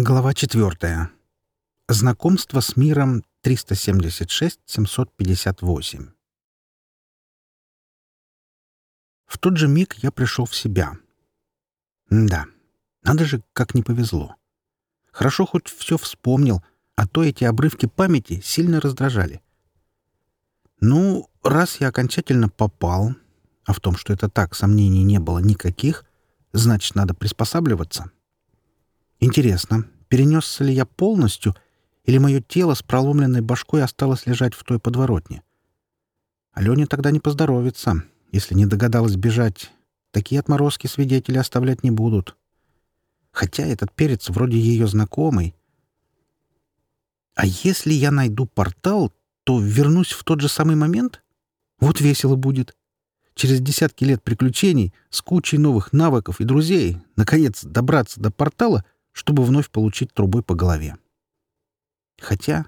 Глава четвертая. Знакомство с миром 376-758. В тот же миг я пришел в себя. Да, надо же, как не повезло. Хорошо хоть все вспомнил, а то эти обрывки памяти сильно раздражали. Ну, раз я окончательно попал, а в том, что это так, сомнений не было никаких, значит, надо приспосабливаться — Интересно, перенесся ли я полностью, или мое тело с проломленной башкой осталось лежать в той подворотне? Алене тогда не поздоровится, если не догадалась бежать. Такие отморозки свидетели оставлять не будут. Хотя этот перец вроде ее знакомый. А если я найду портал, то вернусь в тот же самый момент? Вот весело будет. Через десятки лет приключений, с кучей новых навыков и друзей, наконец добраться до портала — чтобы вновь получить трубой по голове. Хотя...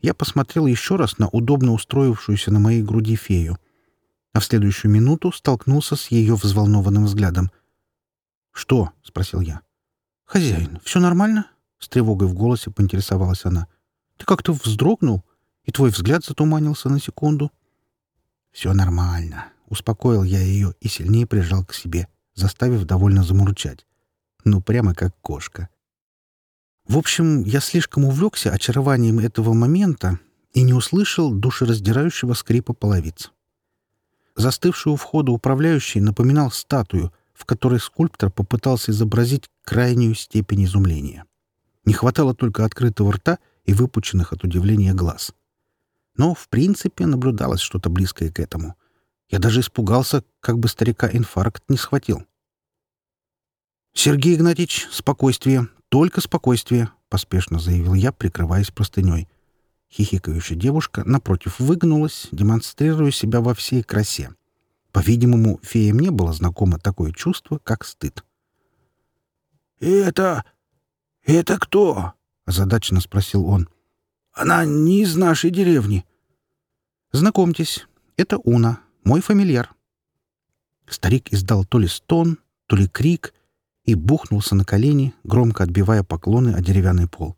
Я посмотрел еще раз на удобно устроившуюся на моей груди фею, а в следующую минуту столкнулся с ее взволнованным взглядом. «Что?» — спросил я. «Хозяин, все нормально?» — с тревогой в голосе поинтересовалась она. «Ты как-то вздрогнул, и твой взгляд затуманился на секунду». «Все нормально», — успокоил я ее и сильнее прижал к себе, заставив довольно замурчать ну прямо как кошка. В общем, я слишком увлекся очарованием этого момента и не услышал душераздирающего скрипа половиц. Застывший у входа управляющий напоминал статую, в которой скульптор попытался изобразить крайнюю степень изумления. Не хватало только открытого рта и выпученных от удивления глаз. Но, в принципе, наблюдалось что-то близкое к этому. Я даже испугался, как бы старика инфаркт не схватил. «Сергей Игнатьевич, спокойствие, только спокойствие», — поспешно заявил я, прикрываясь простыней. Хихикающая девушка, напротив, выгнулась, демонстрируя себя во всей красе. По-видимому, феям не было знакомо такое чувство, как стыд. «Это... это кто?» — озадаченно спросил он. «Она не из нашей деревни». «Знакомьтесь, это Уна, мой фамильяр». Старик издал то ли стон, то ли крик — и бухнулся на колени, громко отбивая поклоны о деревянный пол.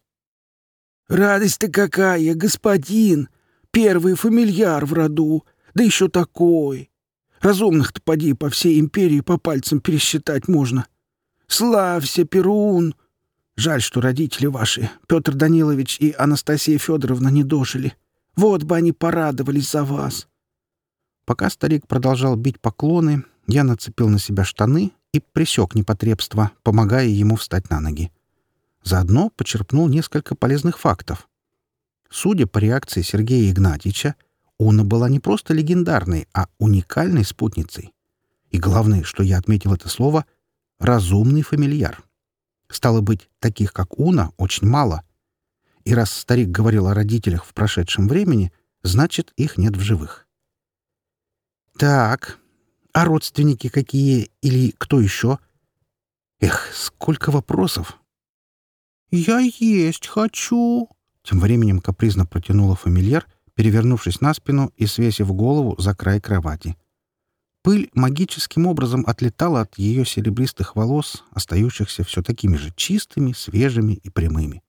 «Радость-то какая, господин! Первый фамильяр в роду, да еще такой! Разумных-то поди по всей империи по пальцам пересчитать можно. Славься, Перун! Жаль, что родители ваши, Петр Данилович и Анастасия Федоровна, не дожили. Вот бы они порадовались за вас!» Пока старик продолжал бить поклоны, я нацепил на себя штаны и пресек непотребство, помогая ему встать на ноги. Заодно почерпнул несколько полезных фактов. Судя по реакции Сергея Игнатьича, Уна была не просто легендарной, а уникальной спутницей. И главное, что я отметил это слово — разумный фамильяр. Стало быть, таких, как Уна, очень мало. И раз старик говорил о родителях в прошедшем времени, значит, их нет в живых. Так, а родственники какие? Или кто еще? Эх, сколько вопросов. «Я есть хочу!» Тем временем капризно протянула фамильяр, перевернувшись на спину и свесив голову за край кровати. Пыль магическим образом отлетала от ее серебристых волос, остающихся все такими же чистыми, свежими и прямыми.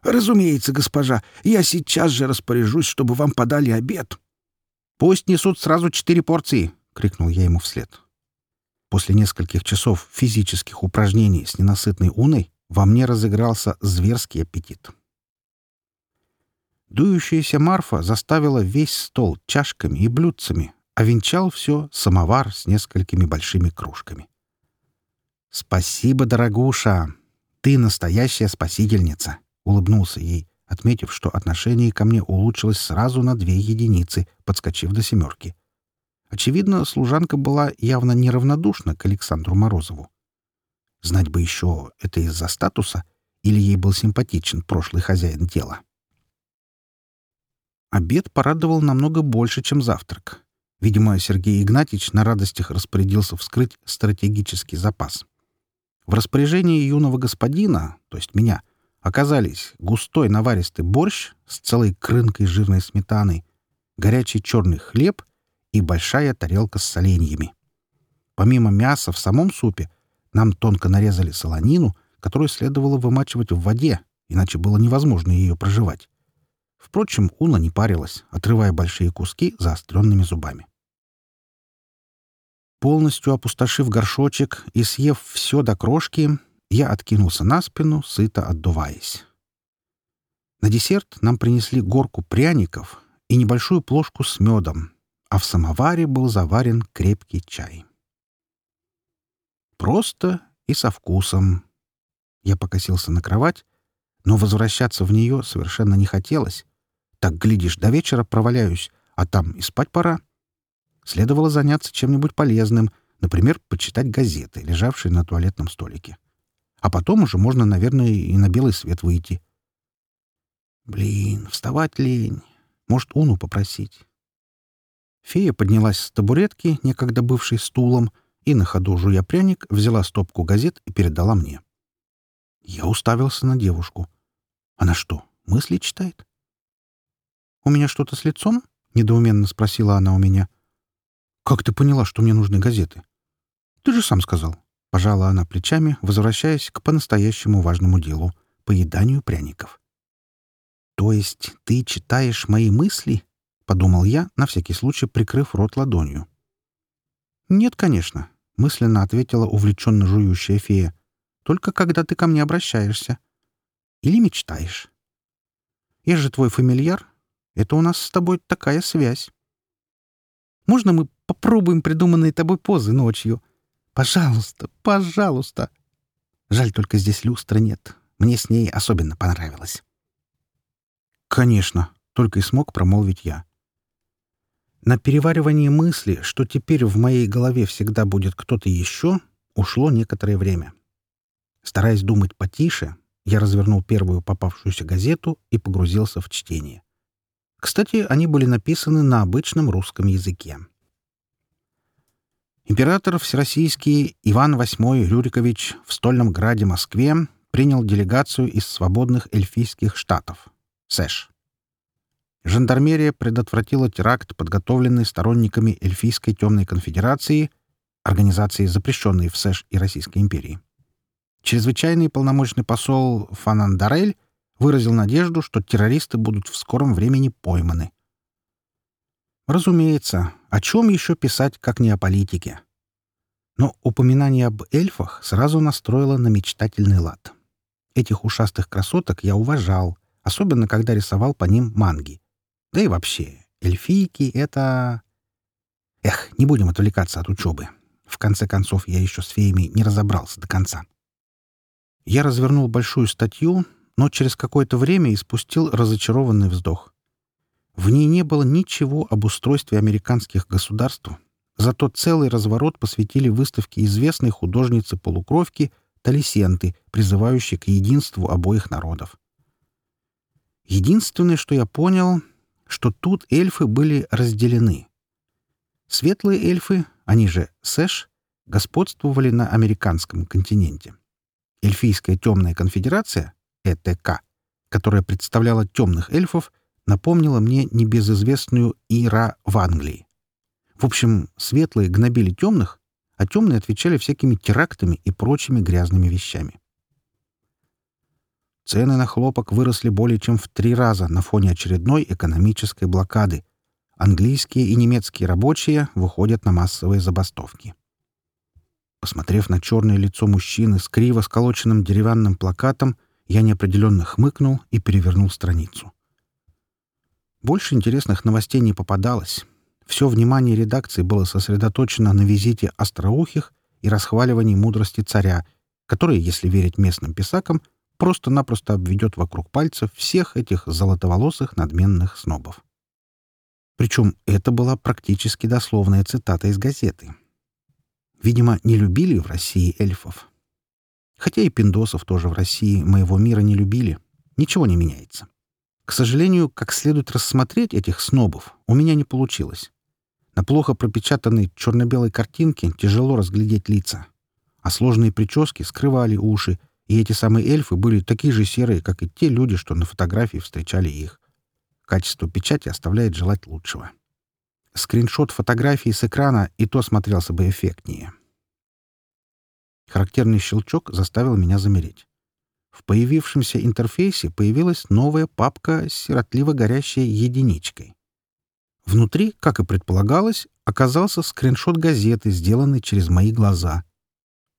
«Разумеется, госпожа, я сейчас же распоряжусь, чтобы вам подали обед». «Пусть несут сразу четыре порции», крикнул я ему вслед. После нескольких часов физических упражнений с ненасытной уной во мне разыгрался зверский аппетит. Дующаяся Марфа заставила весь стол чашками и блюдцами, а венчал все самовар с несколькими большими кружками. «Спасибо, дорогуша! Ты настоящая спасительница!» — улыбнулся ей, отметив, что отношение ко мне улучшилось сразу на две единицы, подскочив до семерки — Очевидно, служанка была явно неравнодушна к Александру Морозову. Знать бы еще, это из-за статуса или ей был симпатичен прошлый хозяин тела. Обед порадовал намного больше, чем завтрак. Видимо, Сергей Игнатьевич на радостях распорядился вскрыть стратегический запас. В распоряжении юного господина, то есть меня, оказались густой наваристый борщ с целой крынкой жирной сметаны, горячий черный хлеб — и большая тарелка с соленьями. Помимо мяса в самом супе нам тонко нарезали солонину, которую следовало вымачивать в воде, иначе было невозможно ее проживать. Впрочем, Уна не парилась, отрывая большие куски заостренными зубами. Полностью опустошив горшочек и съев все до крошки, я откинулся на спину, сыто отдуваясь. На десерт нам принесли горку пряников и небольшую плошку с медом, а в самоваре был заварен крепкий чай. Просто и со вкусом. Я покосился на кровать, но возвращаться в нее совершенно не хотелось. Так, глядишь, до вечера проваляюсь, а там и спать пора. Следовало заняться чем-нибудь полезным, например, почитать газеты, лежавшие на туалетном столике. А потом уже можно, наверное, и на белый свет выйти. Блин, вставать лень. Может, Уну попросить. Фея поднялась с табуретки, некогда бывшей стулом, и на ходу жуя пряник взяла стопку газет и передала мне. Я уставился на девушку. Она что, мысли читает? «У меня что-то с лицом?» — недоуменно спросила она у меня. «Как ты поняла, что мне нужны газеты?» «Ты же сам сказал». Пожала она плечами, возвращаясь к по-настоящему важному делу — поеданию пряников. «То есть ты читаешь мои мысли?» — подумал я, на всякий случай прикрыв рот ладонью. «Нет, конечно», — мысленно ответила увлеченно жующая фея. «Только когда ты ко мне обращаешься. Или мечтаешь. Я же твой фамильяр. Это у нас с тобой такая связь. Можно мы попробуем придуманные тобой позы ночью? Пожалуйста, пожалуйста!» Жаль, только здесь люстры нет. Мне с ней особенно понравилось. «Конечно», — только и смог промолвить я. На переваривание мысли, что теперь в моей голове всегда будет кто-то еще, ушло некоторое время. Стараясь думать потише, я развернул первую попавшуюся газету и погрузился в чтение. Кстати, они были написаны на обычном русском языке. Император Всероссийский Иван VIII Рюрикович в Стольном Граде Москве принял делегацию из свободных эльфийских штатов — Сэш. Жандармерия предотвратила теракт, подготовленный сторонниками Эльфийской темной конфедерации, организации, запрещенной в Сэш и Российской империи. Чрезвычайный полномочный посол Фанандарель выразил надежду, что террористы будут в скором времени пойманы. Разумеется, о чем еще писать, как не о политике? Но упоминание об эльфах сразу настроило на мечтательный лад. Этих ушастых красоток я уважал — особенно когда рисовал по ним манги. Да и вообще, эльфийки — это... Эх, не будем отвлекаться от учебы. В конце концов, я еще с феями не разобрался до конца. Я развернул большую статью, но через какое-то время испустил разочарованный вздох. В ней не было ничего об устройстве американских государств, зато целый разворот посвятили выставке известной художницы-полукровки Талисенты, призывающей к единству обоих народов. Единственное, что я понял, что тут эльфы были разделены. Светлые эльфы, они же Сэш, господствовали на американском континенте. Эльфийская темная конфедерация, ЭТК, которая представляла темных эльфов, напомнила мне небезызвестную Ира в Англии. В общем, светлые гнобили темных, а темные отвечали всякими терактами и прочими грязными вещами. Цены на хлопок выросли более чем в три раза на фоне очередной экономической блокады. Английские и немецкие рабочие выходят на массовые забастовки. Посмотрев на черное лицо мужчины с криво сколоченным деревянным плакатом, я неопределенно хмыкнул и перевернул страницу. Больше интересных новостей не попадалось. Все внимание редакции было сосредоточено на визите остроухих и расхваливании мудрости царя, который, если верить местным писакам, — просто-напросто обведет вокруг пальцев всех этих золотоволосых надменных снобов. Причем это была практически дословная цитата из газеты. Видимо, не любили в России эльфов. Хотя и пиндосов тоже в России моего мира не любили. Ничего не меняется. К сожалению, как следует рассмотреть этих снобов, у меня не получилось. На плохо пропечатанной черно-белой картинке тяжело разглядеть лица, а сложные прически скрывали уши, и эти самые эльфы были такие же серые, как и те люди, что на фотографии встречали их. Качество печати оставляет желать лучшего. Скриншот фотографии с экрана и то смотрелся бы эффектнее. Характерный щелчок заставил меня замереть. В появившемся интерфейсе появилась новая папка с сиротливо горящей единичкой. Внутри, как и предполагалось, оказался скриншот газеты, сделанный через мои глаза.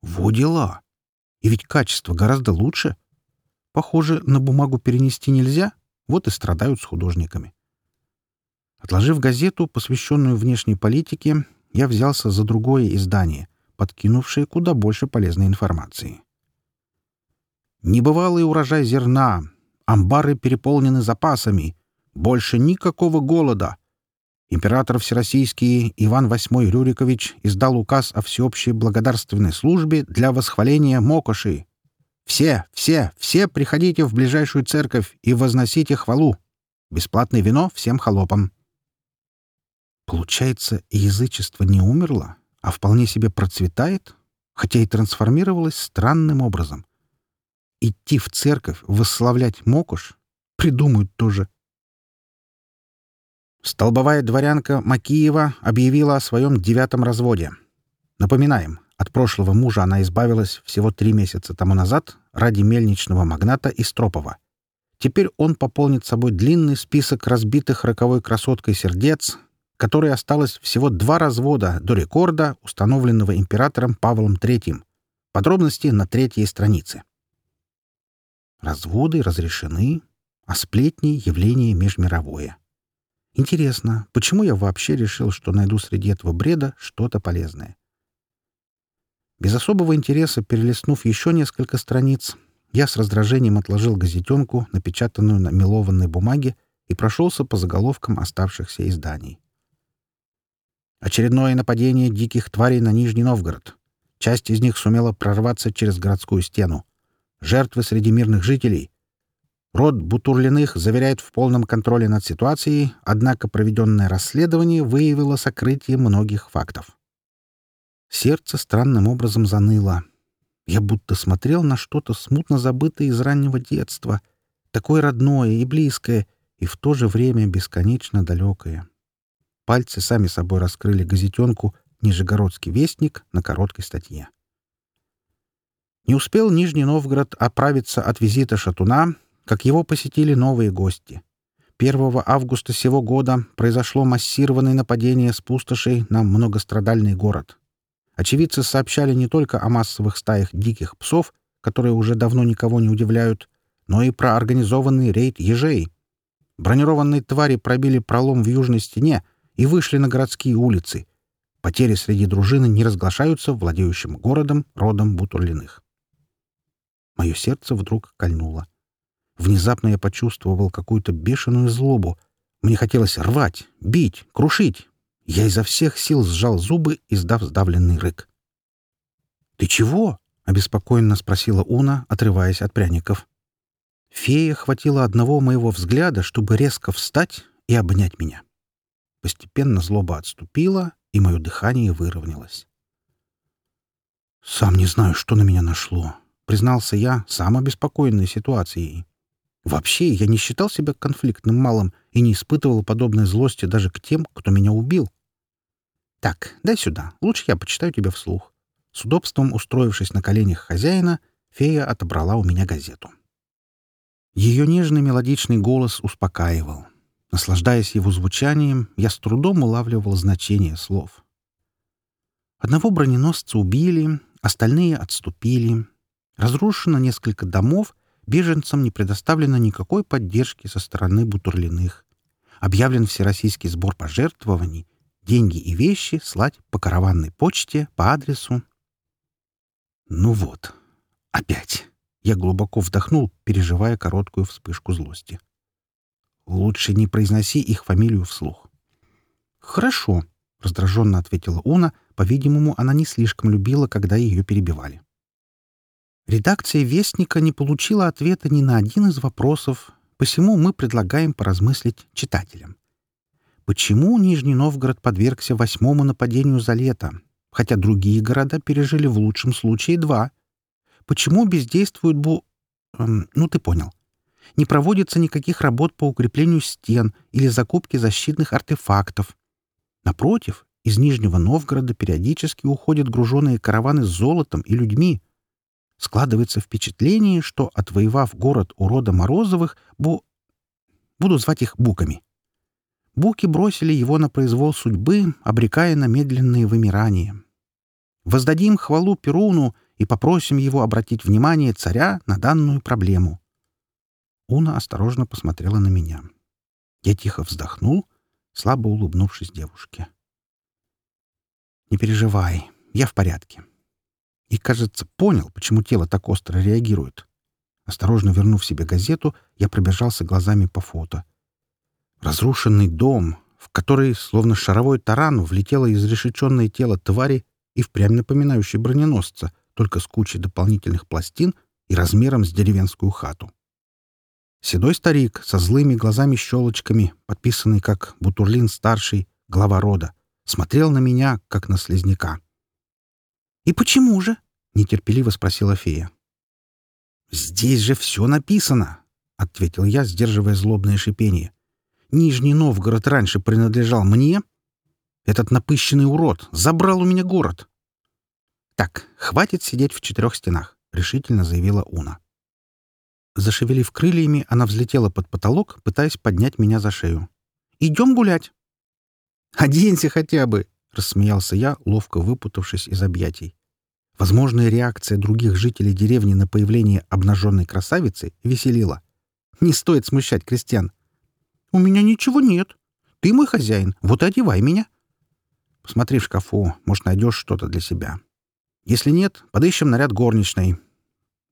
Во дела! И ведь качество гораздо лучше. Похоже, на бумагу перенести нельзя, вот и страдают с художниками. Отложив газету, посвященную внешней политике, я взялся за другое издание, подкинувшее куда больше полезной информации. Небывалый урожай зерна, амбары переполнены запасами, больше никакого голода. Император Всероссийский Иван VIII Рюрикович издал указ о всеобщей благодарственной службе для восхваления Мокоши. Все, все, все приходите в ближайшую церковь и возносите хвалу. Бесплатное вино всем холопам. Получается, язычество не умерло, а вполне себе процветает, хотя и трансформировалось странным образом. Идти в церковь, восславлять Мокуш придумают тоже. Столбовая дворянка Макиева объявила о своем девятом разводе. Напоминаем, от прошлого мужа она избавилась всего три месяца тому назад ради мельничного магната Истропова. Теперь он пополнит собой длинный список разбитых роковой красоткой сердец, которой осталось всего два развода до рекорда, установленного императором Павлом III. Подробности на третьей странице. Разводы разрешены, а сплетни — явление межмировое. Интересно, почему я вообще решил, что найду среди этого бреда что-то полезное? Без особого интереса, перелистнув еще несколько страниц, я с раздражением отложил газетенку, напечатанную на мелованной бумаге, и прошелся по заголовкам оставшихся изданий. Очередное нападение диких тварей на Нижний Новгород. Часть из них сумела прорваться через городскую стену. Жертвы среди мирных жителей. Род Бутурлиных заверяет в полном контроле над ситуацией, однако проведенное расследование выявило сокрытие многих фактов. Сердце странным образом заныло. Я будто смотрел на что-то смутно забытое из раннего детства, такое родное и близкое, и в то же время бесконечно далекое. Пальцы сами собой раскрыли газетенку «Нижегородский вестник» на короткой статье. Не успел Нижний Новгород оправиться от визита Шатуна, как его посетили новые гости. 1 августа сего года произошло массированное нападение с пустошей на многострадальный город. Очевидцы сообщали не только о массовых стаях диких псов, которые уже давно никого не удивляют, но и про организованный рейд ежей. Бронированные твари пробили пролом в южной стене, и вышли на городские улицы. Потери среди дружины не разглашаются владеющим городом родом Бутурлиных. Мое сердце вдруг кольнуло. Внезапно я почувствовал какую-то бешеную злобу. Мне хотелось рвать, бить, крушить. Я изо всех сил сжал зубы, издав сдавленный рык. «Ты чего?» — обеспокоенно спросила Уна, отрываясь от пряников. Фея хватило одного моего взгляда, чтобы резко встать и обнять меня. Постепенно злоба отступила, и мое дыхание выровнялось. «Сам не знаю, что на меня нашло», — признался я, сам обеспокоенной ситуацией. Вообще, я не считал себя конфликтным малым и не испытывал подобной злости даже к тем, кто меня убил. «Так, дай сюда. Лучше я почитаю тебя вслух». С удобством устроившись на коленях хозяина, фея отобрала у меня газету. Ее нежный мелодичный голос успокаивал. Наслаждаясь его звучанием, я с трудом улавливал значение слов. Одного броненосца убили, остальные отступили. Разрушено несколько домов, беженцам не предоставлено никакой поддержки со стороны Бутурлиных. Объявлен всероссийский сбор пожертвований, деньги и вещи слать по караванной почте по адресу. Ну вот, опять. Я глубоко вдохнул, переживая короткую вспышку злости. Лучше не произноси их фамилию вслух. «Хорошо», — раздраженно ответила Уна. По-видимому, она не слишком любила, когда ее перебивали. Редакция «Вестника» не получила ответа ни на один из вопросов, посему мы предлагаем поразмыслить читателям. Почему Нижний Новгород подвергся восьмому нападению за лето, хотя другие города пережили в лучшем случае два? Почему бездействует Бу... Эм, ну, ты понял не проводится никаких работ по укреплению стен или закупке защитных артефактов. Напротив, из Нижнего Новгорода периодически уходят груженные караваны с золотом и людьми. Складывается впечатление, что, отвоевав город у рода Морозовых, бу... буду звать их буками. Буки бросили его на произвол судьбы, обрекая на медленные вымирания. Воздадим хвалу Перуну и попросим его обратить внимание царя на данную проблему. Уна осторожно посмотрела на меня. Я тихо вздохнул, слабо улыбнувшись девушке. «Не переживай, я в порядке». И, кажется, понял, почему тело так остро реагирует. Осторожно вернув себе газету, я пробежался глазами по фото. Разрушенный дом, в который, словно шаровой таран, влетело изрешеченное тело твари и впрямь напоминающий броненосца, только с кучей дополнительных пластин и размером с деревенскую хату. Седой старик со злыми глазами-щелочками, подписанный как Бутурлин-старший, глава рода, смотрел на меня, как на слезняка. «И почему же?» — нетерпеливо спросила фея. «Здесь же все написано!» — ответил я, сдерживая злобное шипение. «Нижний Новгород раньше принадлежал мне, этот напыщенный урод забрал у меня город. «Так, хватит сидеть в четырех стенах», — решительно заявила Уна. Зашевелив крыльями, она взлетела под потолок, пытаясь поднять меня за шею. «Идем гулять!» «Оденься хотя бы!» — рассмеялся я, ловко выпутавшись из объятий. Возможная реакция других жителей деревни на появление обнаженной красавицы веселила. «Не стоит смущать крестьян!» «У меня ничего нет. Ты мой хозяин, вот и одевай меня!» Посмотри в шкафу, может, найдешь что-то для себя. Если нет, подыщем наряд горничной.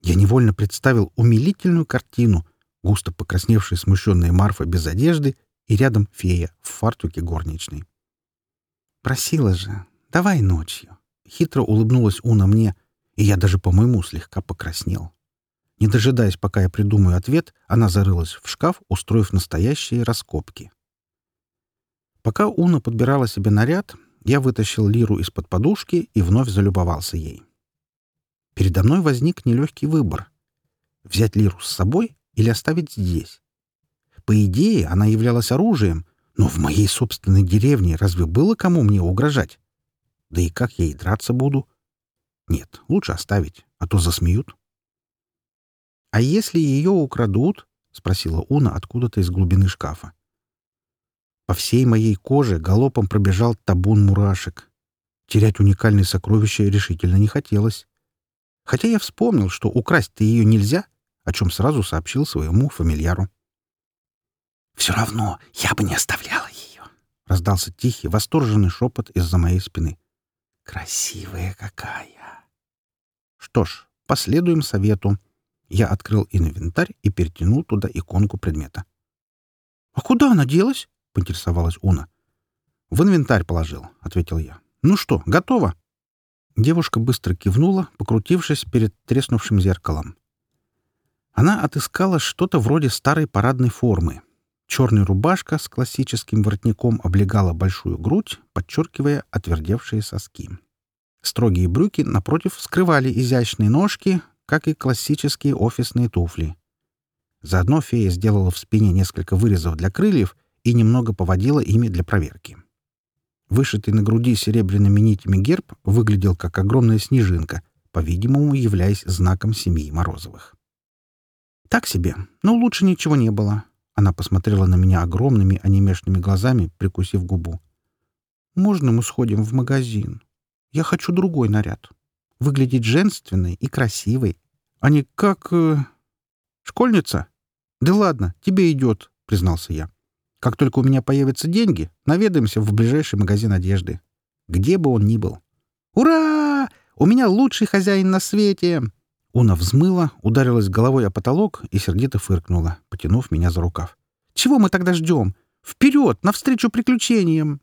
Я невольно представил умилительную картину, густо покрасневшая смущенная Марфа без одежды и рядом фея в фартуке горничной. Просила же, давай ночью. Хитро улыбнулась Уна мне, и я даже, по-моему, слегка покраснел. Не дожидаясь, пока я придумаю ответ, она зарылась в шкаф, устроив настоящие раскопки. Пока Уна подбирала себе наряд, я вытащил лиру из-под подушки и вновь залюбовался ей. Передо мной возник нелегкий выбор — взять лиру с собой или оставить здесь. По идее, она являлась оружием, но в моей собственной деревне разве было кому мне угрожать? Да и как я ей драться буду? Нет, лучше оставить, а то засмеют. «А если ее украдут?» — спросила Уна откуда-то из глубины шкафа. По всей моей коже галопом пробежал табун мурашек. Терять уникальные сокровища решительно не хотелось. Хотя я вспомнил, что украсть-то ее нельзя, о чем сразу сообщил своему фамильяру. «Все равно я бы не оставляла ее», — раздался тихий, восторженный шепот из-за моей спины. «Красивая какая!» Что ж, последуем совету. Я открыл инвентарь и перетянул туда иконку предмета. «А куда она делась?» — поинтересовалась Уна. «В инвентарь положил», — ответил я. «Ну что, готово?» Девушка быстро кивнула, покрутившись перед треснувшим зеркалом. Она отыскала что-то вроде старой парадной формы. Черная рубашка с классическим воротником облегала большую грудь, подчеркивая отвердевшие соски. Строгие брюки, напротив, скрывали изящные ножки, как и классические офисные туфли. Заодно фея сделала в спине несколько вырезов для крыльев и немного поводила ими для проверки. Вышитый на груди серебряными нитями герб выглядел как огромная снежинка, по-видимому, являясь знаком семьи Морозовых. «Так себе, но лучше ничего не было». Она посмотрела на меня огромными онемешными глазами, прикусив губу. «Можно мы сходим в магазин? Я хочу другой наряд. Выглядеть женственной и красивой, а не как... Э, школьница? Да ладно, тебе идет», — признался я. Как только у меня появятся деньги, наведаемся в ближайший магазин одежды. Где бы он ни был. «Ура! У меня лучший хозяин на свете!» Уна взмыла, ударилась головой о потолок и сердито фыркнула, потянув меня за рукав. «Чего мы тогда ждем? Вперед, навстречу приключениям!»